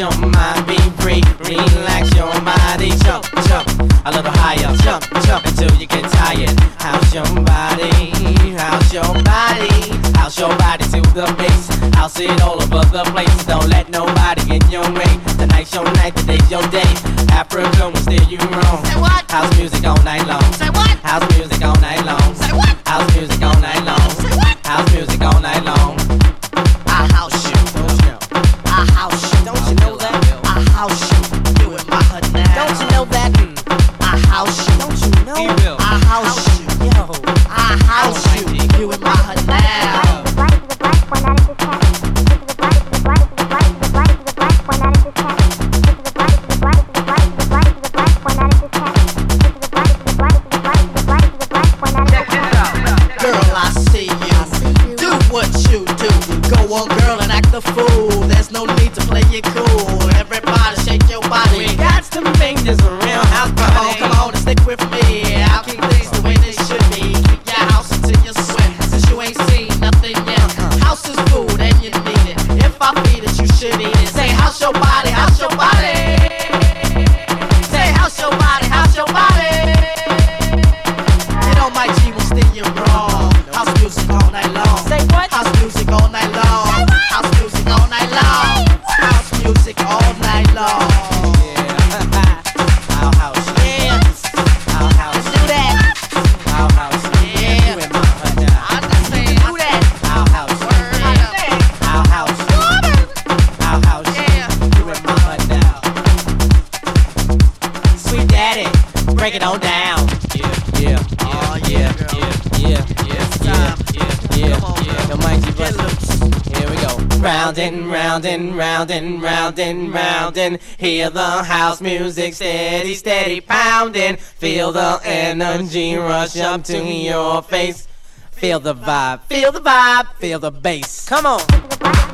your mind be free. Relax your body. Jump, jump. A little higher. Jump, jump until you get tired. How's your body? How's your body? How's your body to the bass? I'll see it all over the place. Don't let nobody get your way. Tonight's your night, today's your day. Africa will steer you wrong. House music know? He will. I house you. Yo. I house you. You in my hut now. Girl, I see you. Do what you do. Go on, girl, and act the fool. There's no need to play it cool. Everybody, shake your body. We got to make this your body, house break it on down. Yeah, yeah, Oh, yeah, yeah, yeah, yeah, yeah, yeah, It's yeah, time. yeah, yeah, Come yeah. The mighty Get. Here we go. Round and round and round and round and round and hear the house music steady, steady pounding. Feel the energy rush up to your face. Feel the vibe, feel the vibe, feel the bass. Come on.